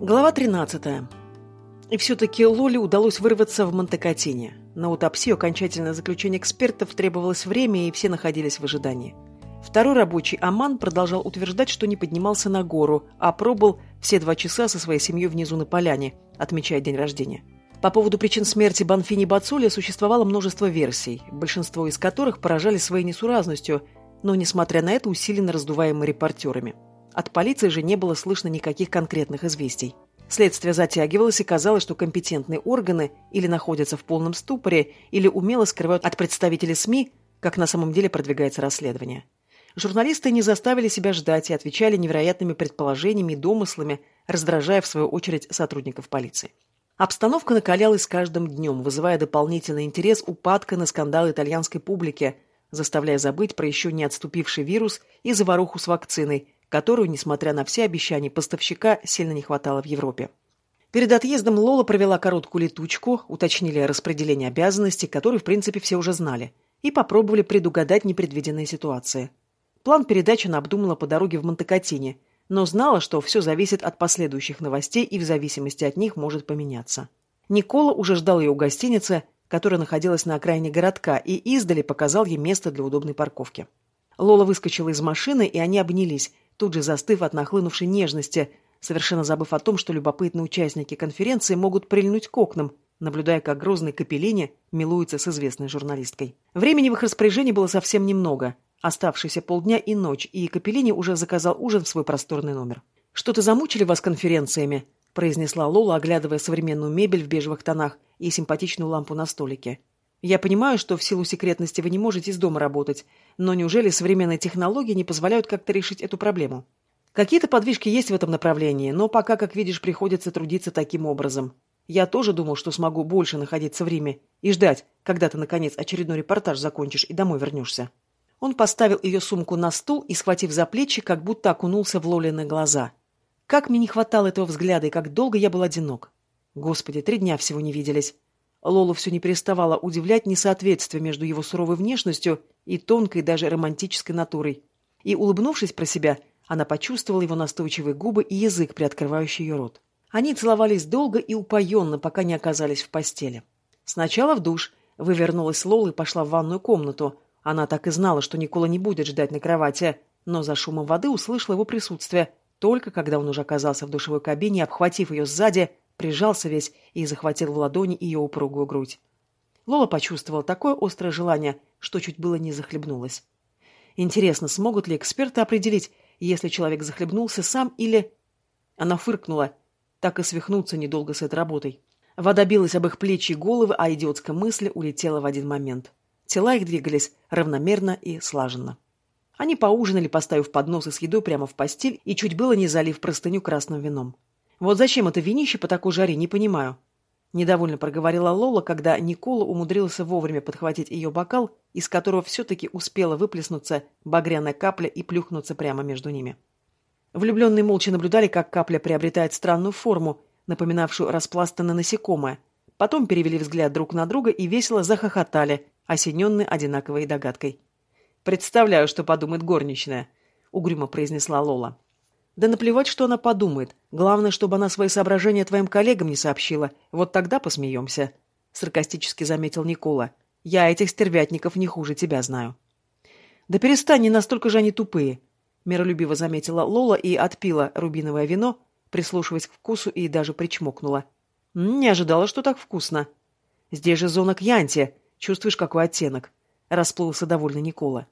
Глава 13. И все-таки Лоле удалось вырваться в Монтекатине. На утопсию окончательное заключение экспертов требовалось время, и все находились в ожидании. Второй рабочий Аман продолжал утверждать, что не поднимался на гору, а пробыл все два часа со своей семьей внизу на поляне, отмечая день рождения. По поводу причин смерти Банфини Бацоли существовало множество версий, большинство из которых поражали своей несуразностью, но, несмотря на это, усиленно раздуваемы репортерами. От полиции же не было слышно никаких конкретных известий. Следствие затягивалось и казалось, что компетентные органы или находятся в полном ступоре, или умело скрывают от представителей СМИ, как на самом деле продвигается расследование. Журналисты не заставили себя ждать и отвечали невероятными предположениями и домыслами, раздражая, в свою очередь, сотрудников полиции. Обстановка накалялась с каждым днем, вызывая дополнительный интерес упадка на скандалы итальянской публики, заставляя забыть про еще не отступивший вирус и заваруху с вакциной, которую, несмотря на все обещания поставщика, сильно не хватало в Европе. Перед отъездом Лола провела короткую летучку, уточнили распределение обязанностей, которые, в принципе, все уже знали, и попробовали предугадать непредвиденные ситуации. План передачи она обдумала по дороге в Монтекатине, но знала, что все зависит от последующих новостей и в зависимости от них может поменяться. Никола уже ждал ее у гостиницы, которая находилась на окраине городка, и издали показал ей место для удобной парковки. Лола выскочила из машины, и они обнялись, тут же застыв от нахлынувшей нежности, совершенно забыв о том, что любопытные участники конференции могут прильнуть к окнам, наблюдая, как грозный Капеллини милуется с известной журналисткой. Времени в их распоряжении было совсем немного. Оставшиеся полдня и ночь, и Капеллини уже заказал ужин в свой просторный номер. «Что-то замучили вас конференциями?» произнесла Лола, оглядывая современную мебель в бежевых тонах и симпатичную лампу на столике. Я понимаю, что в силу секретности вы не можете из дома работать, но неужели современные технологии не позволяют как-то решить эту проблему? Какие-то подвижки есть в этом направлении, но пока, как видишь, приходится трудиться таким образом. Я тоже думал, что смогу больше находиться в Риме и ждать, когда ты, наконец, очередной репортаж закончишь и домой вернешься. Он поставил ее сумку на стул и, схватив за плечи, как будто окунулся в Лолины глаза. Как мне не хватало этого взгляда и как долго я был одинок. Господи, три дня всего не виделись. Лолу все не переставало удивлять несоответствие между его суровой внешностью и тонкой, даже романтической натурой. И, улыбнувшись про себя, она почувствовала его настойчивые губы и язык, приоткрывающий ее рот. Они целовались долго и упоенно, пока не оказались в постели. Сначала в душ. Вывернулась Лола и пошла в ванную комнату. Она так и знала, что Никола не будет ждать на кровати, но за шумом воды услышала его присутствие, только когда он уже оказался в душевой кабине, обхватив ее сзади, прижался весь и захватил в ладони ее упругую грудь. Лола почувствовала такое острое желание, что чуть было не захлебнулась. Интересно, смогут ли эксперты определить, если человек захлебнулся сам или... Она фыркнула. Так и свихнуться недолго с этой работой. Вода билась об их плечи и головы, а идиотская мысль улетела в один момент. Тела их двигались равномерно и слаженно. Они поужинали, поставив подносы с едой прямо в постель и чуть было не залив простыню красным вином. Вот зачем это винище по такой жаре, не понимаю. Недовольно проговорила Лола, когда Никола умудрился вовремя подхватить ее бокал, из которого все-таки успела выплеснуться багряная капля и плюхнуться прямо между ними. Влюбленные молча наблюдали, как капля приобретает странную форму, напоминавшую распластанное насекомое. Потом перевели взгляд друг на друга и весело захохотали, осененные одинаковой догадкой. «Представляю, что подумает горничная», — угрюмо произнесла Лола. Да наплевать, что она подумает. Главное, чтобы она свои соображения твоим коллегам не сообщила. Вот тогда посмеемся. Саркастически заметил Никола. Я этих стервятников не хуже тебя знаю. Да перестань, не настолько же они тупые. Миролюбиво заметила Лола и отпила рубиновое вино, прислушиваясь к вкусу и даже причмокнула. Не ожидала, что так вкусно. Здесь же зона Кьянти. Чувствуешь, какой оттенок? Расплылся довольно Никола.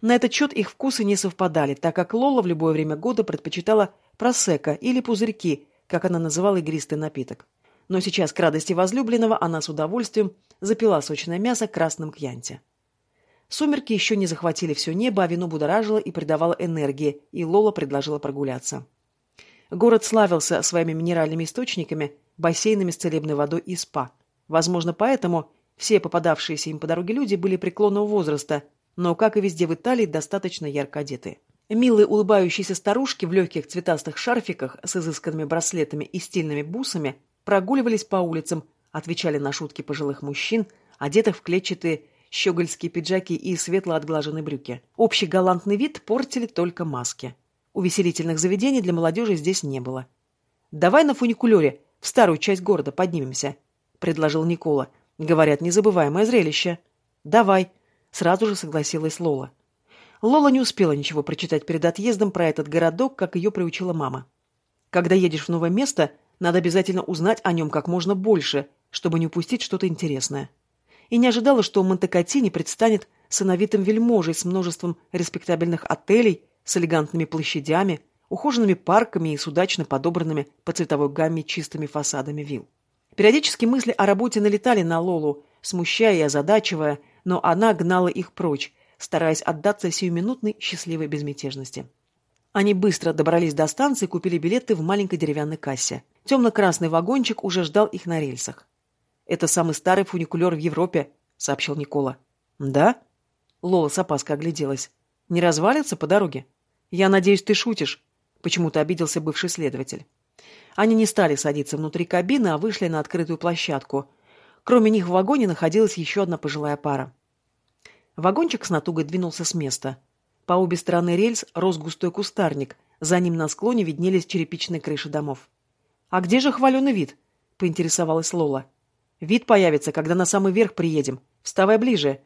На этот счет их вкусы не совпадали, так как Лола в любое время года предпочитала просека или пузырьки, как она называла игристый напиток. Но сейчас, к радости возлюбленного, она с удовольствием запила сочное мясо красным кьянте. Сумерки еще не захватили все небо, а вино будоражило и придавало энергии, и Лола предложила прогуляться. Город славился своими минеральными источниками, бассейнами с целебной водой и спа. Возможно, поэтому все попадавшиеся им по дороге люди были преклонного возраста, но, как и везде в Италии, достаточно ярко одеты. Милые улыбающиеся старушки в легких цветастых шарфиках с изысканными браслетами и стильными бусами прогуливались по улицам, отвечали на шутки пожилых мужчин, одетых в клетчатые щегольские пиджаки и светло отглаженные брюки. Общий галантный вид портили только маски. Увеселительных заведений для молодежи здесь не было. Давай на фуникулере в старую часть города поднимемся, — предложил Никола. Говорят, незабываемое зрелище. Давай, — сразу же согласилась Лола. Лола не успела ничего прочитать перед отъездом про этот городок, как ее приучила мама. Когда едешь в новое место, надо обязательно узнать о нем как можно больше, чтобы не упустить что-то интересное. И не ожидала, что Монтекатини предстанет сыновитым вельможей с множеством респектабельных отелей, с элегантными площадями, ухоженными парками и с удачно подобранными по цветовой гамме чистыми фасадами вилл. Периодически мысли о работе налетали на Лолу, смущая и озадачивая, но она гнала их прочь, стараясь отдаться сиюминутной счастливой безмятежности. Они быстро добрались до станции и купили билеты в маленькой деревянной кассе. Темно-красный вагончик уже ждал их на рельсах. «Это самый старый фуникулер в Европе», — сообщил Никола. «Да?» Лола с опаской огляделась. «Не развалится по дороге?» «Я надеюсь, ты шутишь», — почему-то обиделся бывший следователь. Они не стали садиться внутри кабины, а вышли на открытую площадку. Кроме них в вагоне находилась еще одна пожилая пара. Вагончик с натугой двинулся с места. По обе стороны рельс рос густой кустарник, за ним на склоне виднелись черепичные крыши домов. «А где же хваленый вид?» — поинтересовалась Лола. «Вид появится, когда на самый верх приедем. Вставай ближе».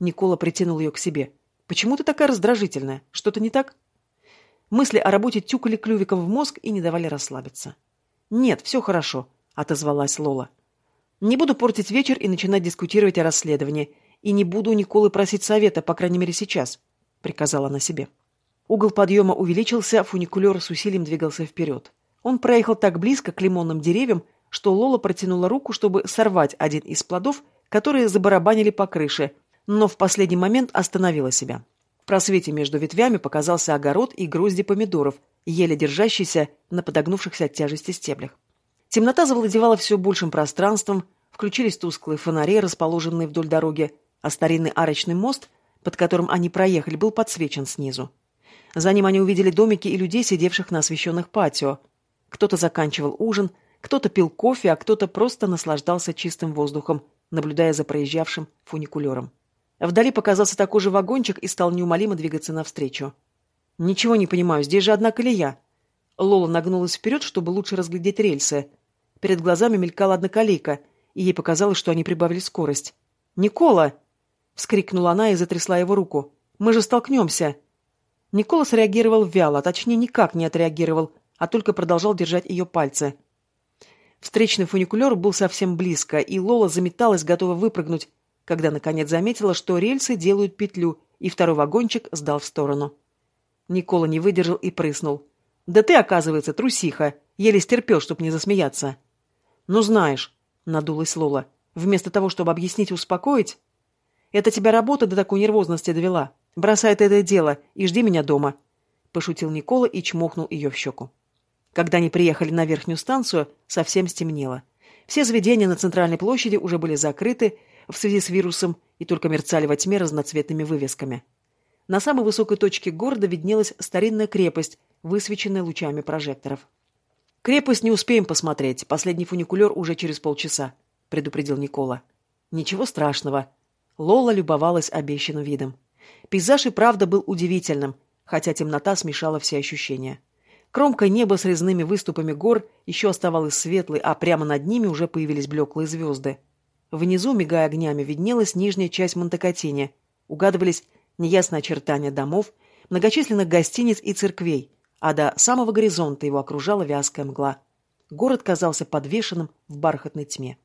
Никола притянул ее к себе. «Почему ты такая раздражительная? Что-то не так?» Мысли о работе тюкали клювиком в мозг и не давали расслабиться. «Нет, все хорошо», — отозвалась Лола. «Не буду портить вечер и начинать дискутировать о расследовании. И не буду у Николы просить совета, по крайней мере, сейчас», — приказала она себе. Угол подъема увеличился, фуникулер с усилием двигался вперед. Он проехал так близко к лимонным деревьям, что Лола протянула руку, чтобы сорвать один из плодов, которые забарабанили по крыше, но в последний момент остановила себя. В просвете между ветвями показался огород и грозди помидоров, еле держащиеся на подогнувшихся от тяжести стеблях. Темнота завладевала все большим пространством, включились тусклые фонари, расположенные вдоль дороги, а старинный арочный мост, под которым они проехали, был подсвечен снизу. За ним они увидели домики и людей, сидевших на освещенных патио. Кто-то заканчивал ужин, кто-то пил кофе, а кто-то просто наслаждался чистым воздухом, наблюдая за проезжавшим фуникулером. Вдали показался такой же вагончик и стал неумолимо двигаться навстречу. «Ничего не понимаю, здесь же одна колея». Лола нагнулась вперед, чтобы лучше разглядеть рельсы. Перед глазами мелькала одна колейка, и ей показалось, что они прибавили скорость. «Никола!» — вскрикнула она и затрясла его руку. «Мы же столкнемся!» Никола среагировал вяло, а точнее никак не отреагировал, а только продолжал держать ее пальцы. Встречный фуникулер был совсем близко, и Лола заметалась, готова выпрыгнуть, когда наконец заметила, что рельсы делают петлю, и второй вагончик сдал в сторону. Никола не выдержал и прыснул. «Да ты, оказывается, трусиха! Еле стерпел, чтоб не засмеяться!» «Ну знаешь», — надулась Лола, — «вместо того, чтобы объяснить и успокоить...» Это тебя работа до такой нервозности довела. Бросай это дело и жди меня дома», — пошутил Никола и чмохнул ее в щеку. Когда они приехали на верхнюю станцию, совсем стемнело. Все заведения на центральной площади уже были закрыты в связи с вирусом и только мерцали во тьме разноцветными вывесками. На самой высокой точке города виднелась старинная крепость, высвеченная лучами прожекторов. «Крепость не успеем посмотреть. Последний фуникулер уже через полчаса», — предупредил Никола. «Ничего страшного», Лола любовалась обещанным видом. Пейзаж и правда был удивительным, хотя темнота смешала все ощущения. Кромка неба с резными выступами гор еще оставалась светлой, а прямо над ними уже появились блеклые звезды. Внизу, мигая огнями, виднелась нижняя часть Монтекатини. Угадывались неясные очертания домов, многочисленных гостиниц и церквей, а до самого горизонта его окружала вязкая мгла. Город казался подвешенным в бархатной тьме.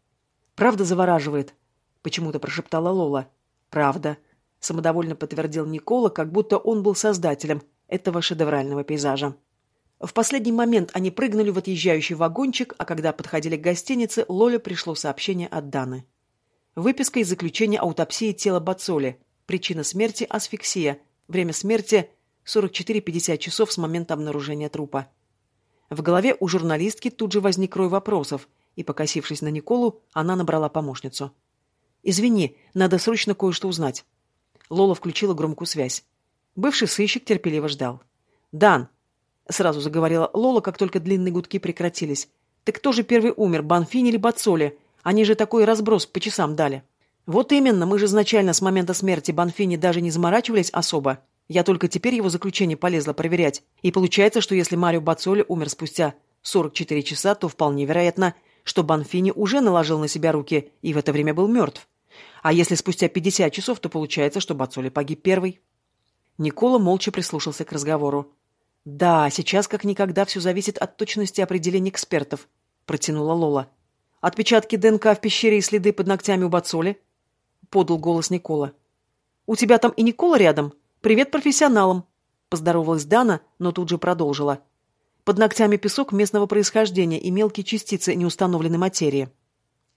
Правда завораживает, почему-то прошептала Лола. «Правда», — самодовольно подтвердил Никола, как будто он был создателем этого шедеврального пейзажа. В последний момент они прыгнули в отъезжающий вагончик, а когда подходили к гостинице, Лоле пришло сообщение от Даны. Выписка из заключения аутопсии тела Бацоли. Причина смерти – асфиксия. Время смерти – 44-50 часов с момента обнаружения трупа. В голове у журналистки тут же возник рой вопросов, и, покосившись на Николу, она набрала помощницу. «Извини, надо срочно кое-что узнать». Лола включила громкую связь. Бывший сыщик терпеливо ждал. «Дан», — сразу заговорила Лола, как только длинные гудки прекратились. «Ты кто же первый умер, Банфини или Бацоли? Они же такой разброс по часам дали». «Вот именно, мы же изначально с момента смерти Банфини даже не заморачивались особо. Я только теперь его заключение полезла проверять. И получается, что если Марио Бацоли умер спустя 44 часа, то вполне вероятно, что Банфини уже наложил на себя руки и в это время был мертв. А если спустя 50 часов, то получается, что Бацоли погиб первый. Никола молча прислушался к разговору. «Да, сейчас как никогда все зависит от точности определения экспертов», — протянула Лола. «Отпечатки ДНК в пещере и следы под ногтями у Бацоли?» — подал голос Никола. «У тебя там и Никола рядом? Привет профессионалам!» — поздоровалась Дана, но тут же продолжила. «Под ногтями песок местного происхождения и мелкие частицы неустановленной материи.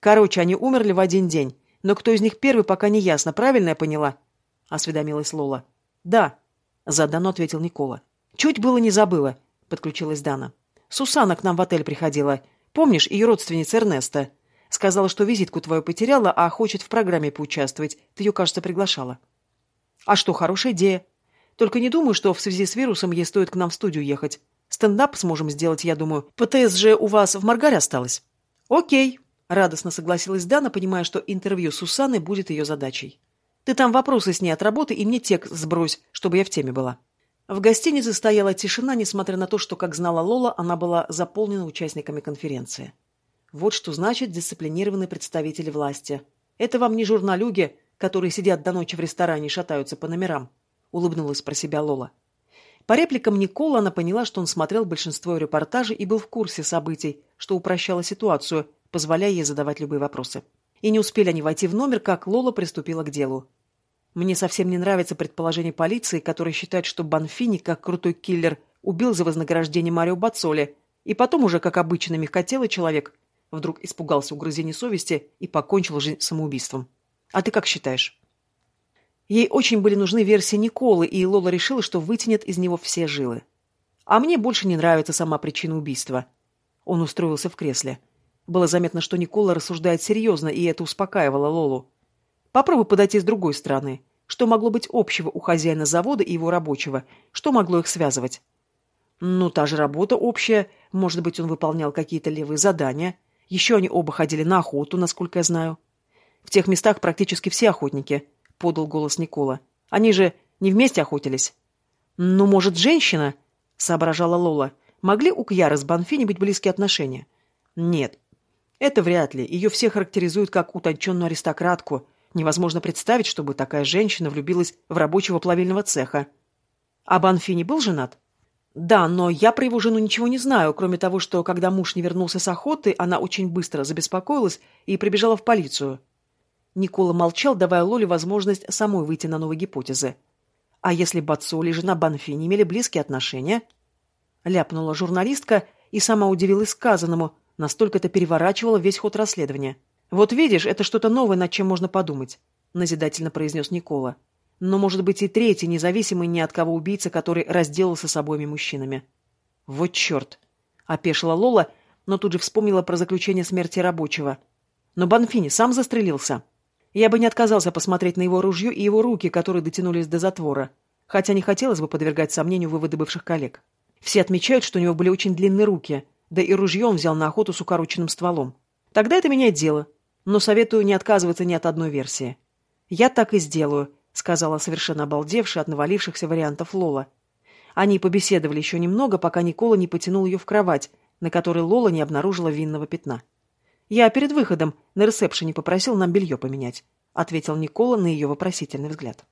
Короче, они умерли в один день, но кто из них первый, пока не ясно. Правильно я поняла?» — осведомилась Лола. «Да», — за Дану ответил Никола. «Чуть было не забыла», — подключилась Дана. «Сусана к нам в отель приходила. Помнишь, ее родственница Эрнеста? Сказала, что визитку твою потеряла, а хочет в программе поучаствовать. Ты ее, кажется, приглашала». «А что, хорошая идея. Только не думаю, что в связи с вирусом ей стоит к нам в студию ехать. Стендап сможем сделать, я думаю. ПТС же у вас в Маргаре осталось». «Окей», — радостно согласилась Дана, понимая, что интервью с Сусанной будет ее задачей. Ты там вопросы с ней от работы и мне текст сбрось, чтобы я в теме была». В гостинице стояла тишина, несмотря на то, что, как знала Лола, она была заполнена участниками конференции. Вот что значит дисциплинированные представители власти. Это вам не журналюги, которые сидят до ночи в ресторане и шатаются по номерам, улыбнулась про себя Лола. По репликам Никола она поняла, что он смотрел большинство репортажей и был в курсе событий, что упрощало ситуацию, позволяя ей задавать любые вопросы. И не успели они войти в номер, как Лола приступила к делу. Мне совсем не нравится предположение полиции, которая считает, что Банфини, как крутой киллер, убил за вознаграждение Марио Бацоли, и потом уже, как обычный мягкотелый человек, вдруг испугался угрызений совести и покончил жизнь самоубийством. А ты как считаешь? Ей очень были нужны версии Николы, и Лола решила, что вытянет из него все жилы. А мне больше не нравится сама причина убийства. Он устроился в кресле. Было заметно, что Никола рассуждает серьезно, и это успокаивало Лолу. Попробуй подойти с другой стороны. Что могло быть общего у хозяина завода и его рабочего? Что могло их связывать? Ну, та же работа общая. Может быть, он выполнял какие-то левые задания. Еще они оба ходили на охоту, насколько я знаю. В тех местах практически все охотники, — подал голос Никола. Они же не вместе охотились. Ну, может, женщина, — соображала Лола. Могли у Кьяры с Банфини быть близкие отношения? Нет, это вряд ли. Ее все характеризуют как утонченную аристократку. Невозможно представить, чтобы такая женщина влюбилась в рабочего плавильного цеха. А Банфини был женат? Да, но я про его жену ничего не знаю, кроме того, что когда муж не вернулся с охоты, она очень быстро забеспокоилась и прибежала в полицию. Никола молчал, давая Лоле возможность самой выйти на новые гипотезы. А если Бацоли и жена Банфини имели близкие отношения? Ляпнула журналистка и сама удивилась сказанному, Настолько это переворачивало весь ход расследования. «Вот видишь, это что-то новое, над чем можно подумать», — назидательно произнес Никола. «Но, может быть, и третий, независимый ни от кого убийца, который разделался с обоими мужчинами». «Вот черт!» — опешила Лола, но тут же вспомнила про заключение смерти рабочего. «Но Банфини сам застрелился. Я бы не отказался посмотреть на его ружье и его руки, которые дотянулись до затвора, хотя не хотелось бы подвергать сомнению выводы бывших коллег. Все отмечают, что у него были очень длинные руки — да и ружье он взял на охоту с укороченным стволом. Тогда это меняет дело, но советую не отказываться ни от одной версии. «Я так и сделаю», — сказала совершенно обалдевшая от навалившихся вариантов Лола. Они побеседовали еще немного, пока Никола не потянул ее в кровать, на которой Лола не обнаружила винного пятна. «Я перед выходом на ресепшене попросил нам белье поменять», — ответил Никола на ее вопросительный взгляд.